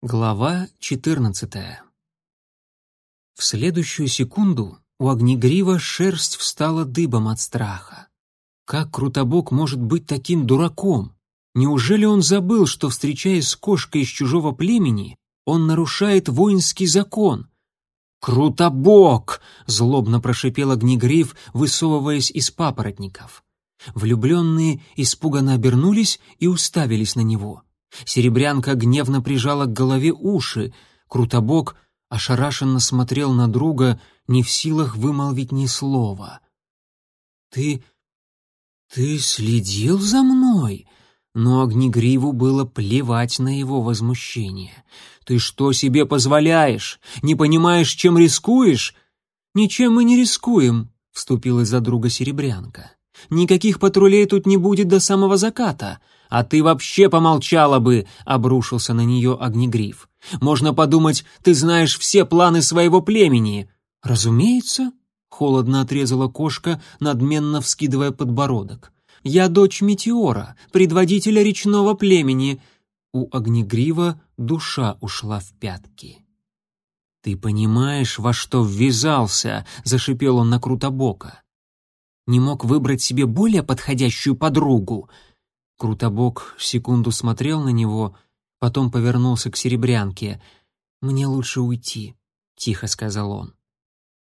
Глава 14 В следующую секунду у Огнегрива шерсть встала дыбом от страха. Как Крутобок может быть таким дураком? Неужели он забыл, что, встречаясь с кошкой из чужого племени, он нарушает воинский закон? «Крутобок!» — злобно прошипел Огнегрив, высовываясь из папоротников. Влюбленные испуганно обернулись и уставились на него — Серебрянка гневно прижала к голове уши. Крутобок ошарашенно смотрел на друга, не в силах вымолвить ни слова. «Ты... ты следил за мной?» Но Огнегриву было плевать на его возмущение. «Ты что себе позволяешь? Не понимаешь, чем рискуешь?» «Ничем мы не рискуем», — вступила за друга Серебрянка. «Никаких патрулей тут не будет до самого заката. «А ты вообще помолчала бы!» — обрушился на нее Огнегриф. «Можно подумать, ты знаешь все планы своего племени!» «Разумеется!» — холодно отрезала кошка, надменно вскидывая подбородок. «Я дочь Метеора, предводителя речного племени!» У Огнегрива душа ушла в пятки. «Ты понимаешь, во что ввязался?» — зашипел он на Крутобока. «Не мог выбрать себе более подходящую подругу?» Крутобок секунду смотрел на него, потом повернулся к Серебрянке. «Мне лучше уйти», — тихо сказал он.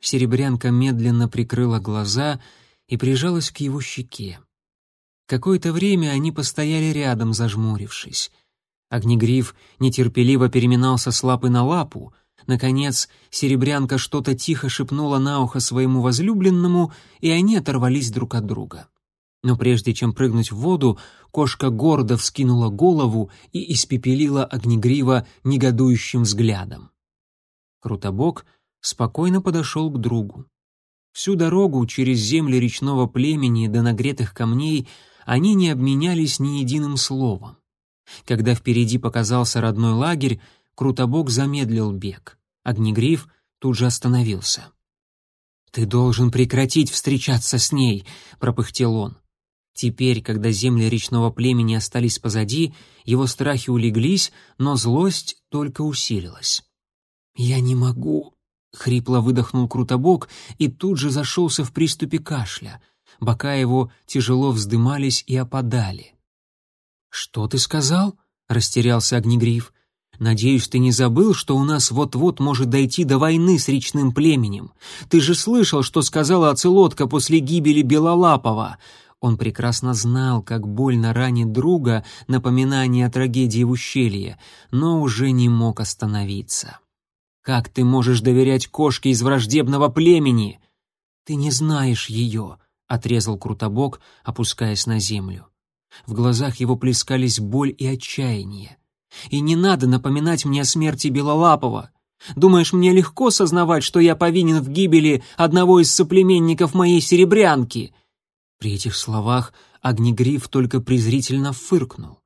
Серебрянка медленно прикрыла глаза и прижалась к его щеке. Какое-то время они постояли рядом, зажмурившись. Огнегриф нетерпеливо переминался с лапы на лапу. Наконец, Серебрянка что-то тихо шепнула на ухо своему возлюбленному, и они оторвались друг от друга. Но прежде чем прыгнуть в воду, кошка гордо вскинула голову и испепелила огнегрива негодующим взглядом. Крутобок спокойно подошел к другу. Всю дорогу через земли речного племени до нагретых камней они не обменялись ни единым словом. Когда впереди показался родной лагерь, Крутобок замедлил бег. Огнегриф тут же остановился. «Ты должен прекратить встречаться с ней», — пропыхтел он. Теперь, когда земли речного племени остались позади, его страхи улеглись, но злость только усилилась. «Я не могу», — хрипло выдохнул Крутобок и тут же зашелся в приступе кашля. Бока его тяжело вздымались и опадали. «Что ты сказал?» — растерялся Огнегриф. «Надеюсь, ты не забыл, что у нас вот-вот может дойти до войны с речным племенем. Ты же слышал, что сказала Оцелотка после гибели Белолапова. Он прекрасно знал, как больно ранит друга напоминание о трагедии в ущелье, но уже не мог остановиться. «Как ты можешь доверять кошке из враждебного племени?» «Ты не знаешь ее», — отрезал Крутобок, опускаясь на землю. В глазах его плескались боль и отчаяние. «И не надо напоминать мне о смерти Белолапова. Думаешь, мне легко сознавать, что я повинен в гибели одного из соплеменников моей серебрянки?» При этих словах Огнегриф только презрительно фыркнул.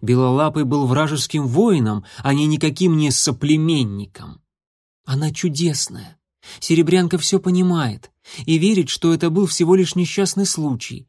Белолапый был вражеским воином, а не никаким не соплеменником. Она чудесная. Серебрянка все понимает и верит, что это был всего лишь несчастный случай.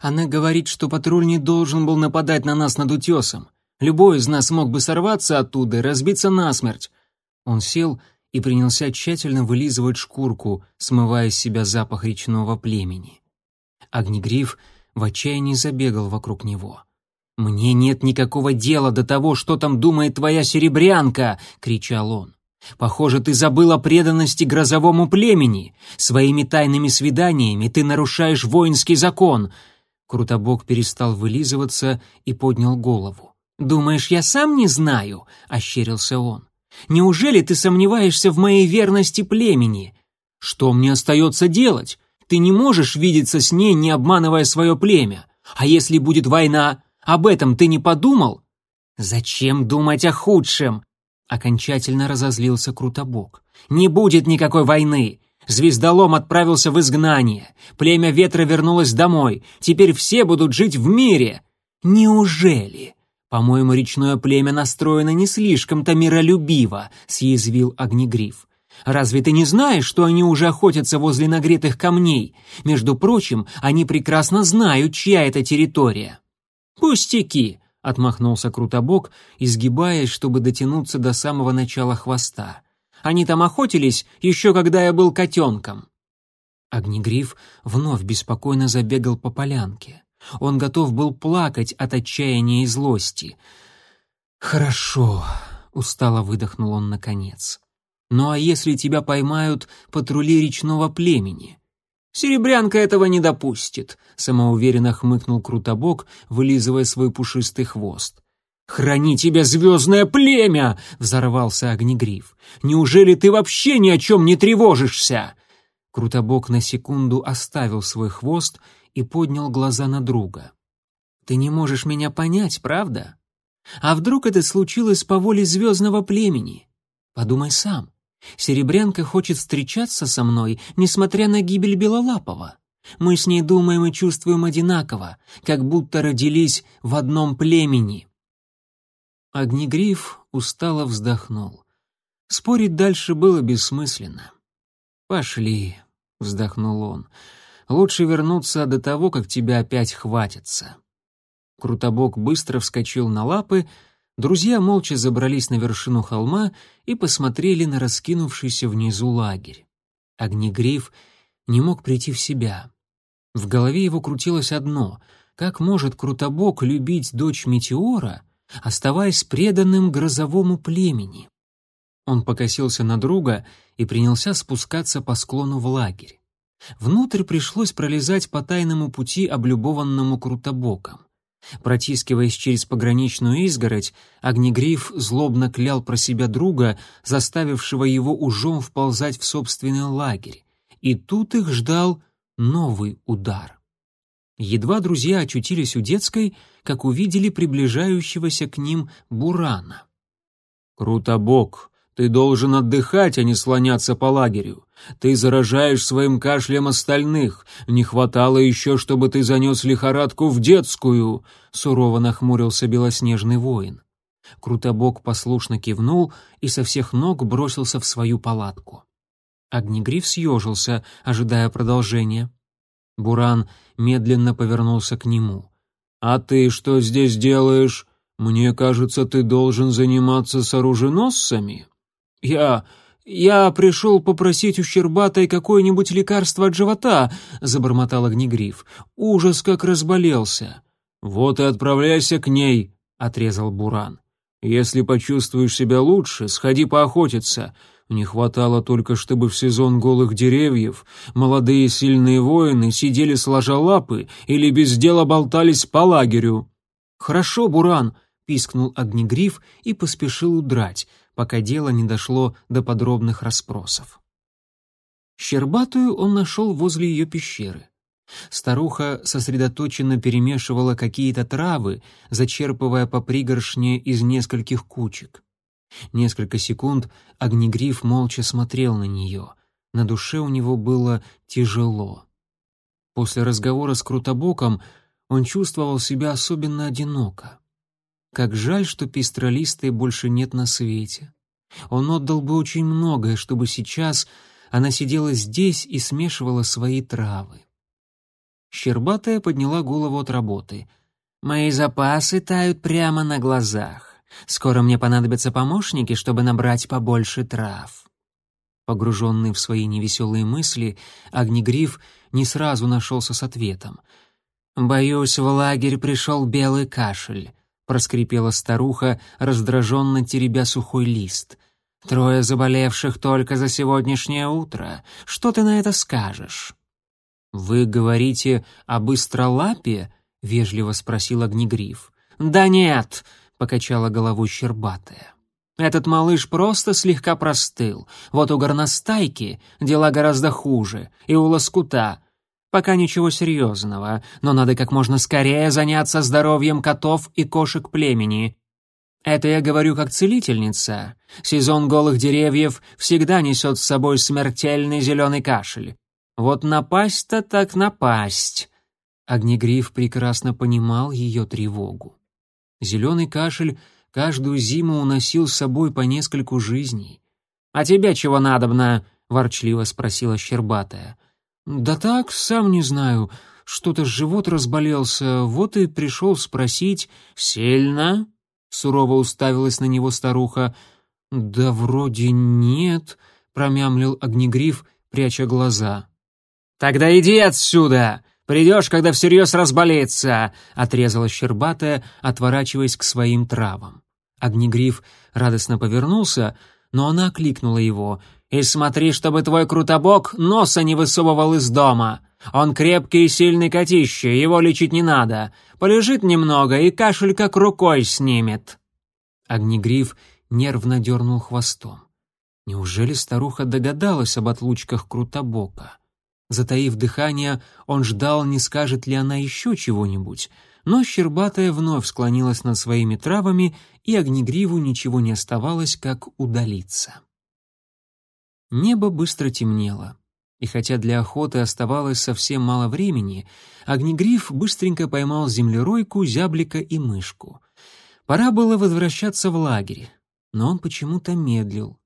Она говорит, что патруль не должен был нападать на нас над утесом. Любой из нас мог бы сорваться оттуда и разбиться насмерть. Он сел и принялся тщательно вылизывать шкурку, смывая с себя запах речного племени. Огнегриф в отчаянии забегал вокруг него. «Мне нет никакого дела до того, что там думает твоя серебрянка!» — кричал он. «Похоже, ты забыл о преданности грозовому племени. Своими тайными свиданиями ты нарушаешь воинский закон». Крутобок перестал вылизываться и поднял голову. «Думаешь, я сам не знаю?» — ощерился он. «Неужели ты сомневаешься в моей верности племени? Что мне остается делать? Ты не можешь видеться с ней, не обманывая свое племя. А если будет война, об этом ты не подумал? Зачем думать о худшем? Окончательно разозлился Крутобок. Не будет никакой войны. Звездолом отправился в изгнание. Племя ветра вернулось домой. Теперь все будут жить в мире. Неужели? По-моему, речное племя настроено не слишком-то миролюбиво, съязвил Огнегриф. Разве ты не знаешь, что они уже охотятся возле нагретых камней? Между прочим, они прекрасно знают, чья это территория». «Пустяки», —— отмахнулся Крутобок, изгибаясь, чтобы дотянуться до самого начала хвоста. «Они там охотились, еще когда я был котенком». Огнегриф вновь беспокойно забегал по полянке. Он готов был плакать от отчаяния и злости. «Хорошо», — устало выдохнул он наконец. «Ну а если тебя поймают патрули речного племени?» «Серебрянка этого не допустит», — самоуверенно хмыкнул Крутобок, вылизывая свой пушистый хвост. «Храни тебя, звездное племя!» — взорвался Огнегриф. «Неужели ты вообще ни о чем не тревожишься?» Крутобок на секунду оставил свой хвост и поднял глаза на друга. «Ты не можешь меня понять, правда? А вдруг это случилось по воле звездного племени? Подумай сам. Серебрянка хочет встречаться со мной, несмотря на гибель Белолапова. Мы с ней думаем и чувствуем одинаково, как будто родились в одном племени». Огнегриф устало вздохнул. Спорить дальше было бессмысленно. «Пошли», — вздохнул он. «Лучше вернуться до того, как тебя опять хватится». Крутобок быстро вскочил на лапы, друзья молча забрались на вершину холма и посмотрели на раскинувшийся внизу лагерь. Огнегриф не мог прийти в себя. В голове его крутилось одно — как может Крутобок любить дочь Метеора, оставаясь преданным грозовому племени? Он покосился на друга и принялся спускаться по склону в лагерь. Внутрь пришлось пролезать по тайному пути, облюбованному крутобоком. Протискиваясь через пограничную изгородь, Огнегриф злобно клял про себя друга, заставившего его ужом вползать в собственный лагерь. И тут их ждал новый удар. Едва друзья очутились у детской, как увидели приближающегося к ним Бурана. «Крутобок, ты должен отдыхать, а не слоняться по лагерю. Ты заражаешь своим кашлем остальных. Не хватало еще, чтобы ты занес лихорадку в детскую», — сурово нахмурился белоснежный воин. Крутобок послушно кивнул и со всех ног бросился в свою палатку. Огнегриф съежился, ожидая продолжения. Буран медленно повернулся к нему. «А ты что здесь делаешь? Мне кажется, ты должен заниматься с оруженосцами». «Я... я пришел попросить у Щербатой какое-нибудь лекарство от живота», — забормотал Огнегриф. «Ужас, как разболелся». «Вот и отправляйся к ней», — отрезал Буран. «Если почувствуешь себя лучше, сходи поохотиться. Не хватало только, чтобы в сезон голых деревьев молодые сильные воины сидели сложа лапы или без дела болтались по лагерю». «Хорошо, Буран», — пискнул Огнегриф и поспешил удрать — пока дело не дошло до подробных расспросов. Щербатую он нашел возле ее пещеры. Старуха сосредоточенно перемешивала какие-то травы, зачерпывая по пригоршне из нескольких кучек. Несколько секунд Огнегриф молча смотрел на нее. На душе у него было тяжело. После разговора с Крутобоком он чувствовал себя особенно одиноко. Как жаль, что пестролистой больше нет на свете. Он отдал бы очень многое, чтобы сейчас она сидела здесь и смешивала свои травы. Щербатая подняла голову от работы. «Мои запасы тают прямо на глазах. Скоро мне понадобятся помощники, чтобы набрать побольше трав». Погруженный в свои невеселые мысли, Огнегриф не сразу нашелся с ответом. «Боюсь, в лагерь пришел белый кашель проскрипела старуха, раздраженно теребя сухой лист. «Трое заболевших только за сегодняшнее утро. Что ты на это скажешь?» «Вы говорите о быстролапе?» — вежливо спросил Огнегриф. «Да нет», — покачала головой Щербатая. «Этот малыш просто слегка простыл. Вот у горностайки дела гораздо хуже, и у лоскута. Пока ничего серьезного, но надо как можно скорее заняться здоровьем котов и кошек племени. Это я говорю как целительница. Сезон голых деревьев всегда несет с собой смертельный зеленый кашель. Вот напасть-то так напасть. Огнегриф прекрасно понимал ее тревогу. Зеленый кашель каждую зиму уносил с собой по нескольку жизней. «А тебе чего надобно?» — ворчливо спросила Щербатая. «Да так, сам не знаю. Что-то живот разболелся, вот и пришел спросить. «Сильно?» — сурово уставилась на него старуха. «Да вроде нет», — промямлил огнегриф, пряча глаза. «Тогда иди отсюда! Придешь, когда всерьез разболеется!» — отрезала Щербатая, отворачиваясь к своим травам. Огнегриф радостно повернулся, но она окликнула его. «И смотри, чтобы твой крутобок носа не высовывал из дома. Он крепкий и сильный котище, его лечить не надо. Полежит немного, и кашель как рукой снимет». Огнегриф нервно дернул хвостом. Неужели старуха догадалась об отлучках Крутобока? Затаив дыхание, он ждал, не скажет ли она еще чего-нибудь, но Щербатая вновь склонилась над своими травами, и Огнегриву ничего не оставалось, как удалиться. Небо быстро темнело, и хотя для охоты оставалось совсем мало времени, Огнегриф быстренько поймал землеройку, зяблика и мышку. Пора было возвращаться в лагерь, но он почему-то медлил.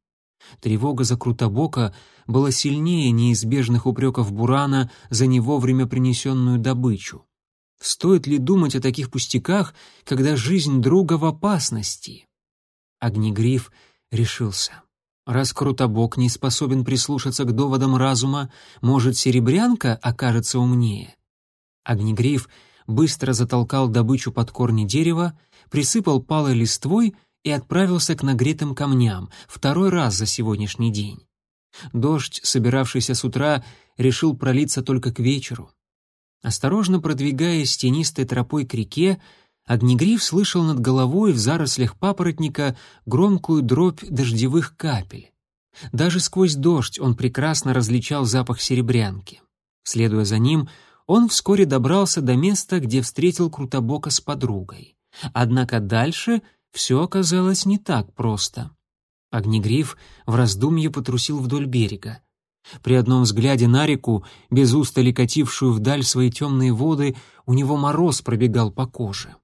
Тревога за Крутобока была сильнее неизбежных упреков Бурана за не вовремя принесенную добычу. Стоит ли думать о таких пустяках, когда жизнь друга в опасности? Огнегриф решился. Раз Крутобок не способен прислушаться к доводам разума, может, серебрянка окажется умнее? Огнегриф быстро затолкал добычу под корни дерева, присыпал палой листвой и отправился к нагретым камням, второй раз за сегодняшний день. Дождь, собиравшийся с утра, решил пролиться только к вечеру. Осторожно продвигаясь тенистой тропой к реке, Огнегриф слышал над головой в зарослях папоротника громкую дробь дождевых капель. Даже сквозь дождь он прекрасно различал запах серебрянки. Следуя за ним, он вскоре добрался до места, где встретил Крутобока с подругой. Однако дальше все оказалось не так просто. Огнегриф в раздумье потрусил вдоль берега. При одном взгляде на реку, без устали катившую вдаль свои темные воды, у него мороз пробегал по коже.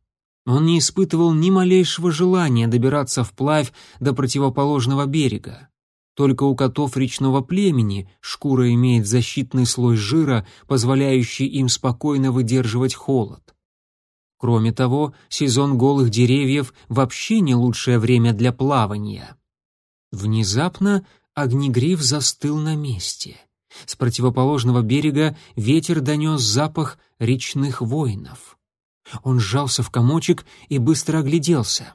Он не испытывал ни малейшего желания добираться вплавь до противоположного берега. Только у котов речного племени шкура имеет защитный слой жира, позволяющий им спокойно выдерживать холод. Кроме того, сезон голых деревьев вообще не лучшее время для плавания. Внезапно Огнегриф застыл на месте. С противоположного берега ветер донес запах речных воинов. Он сжался в комочек и быстро огляделся.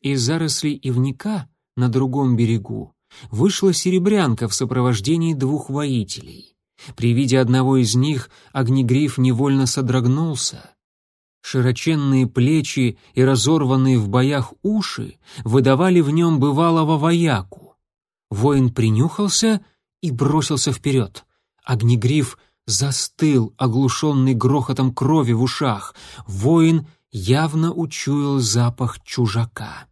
Из зарослей ивника на другом берегу вышла серебрянка в сопровождении двух воителей. При виде одного из них Огнегриф невольно содрогнулся. Широченные плечи и разорванные в боях уши выдавали в нем бывалого вояку. Воин принюхался и бросился вперед. Огнегриф застыл, оглушенный грохотом крови в ушах. Воин явно учуял запах чужака.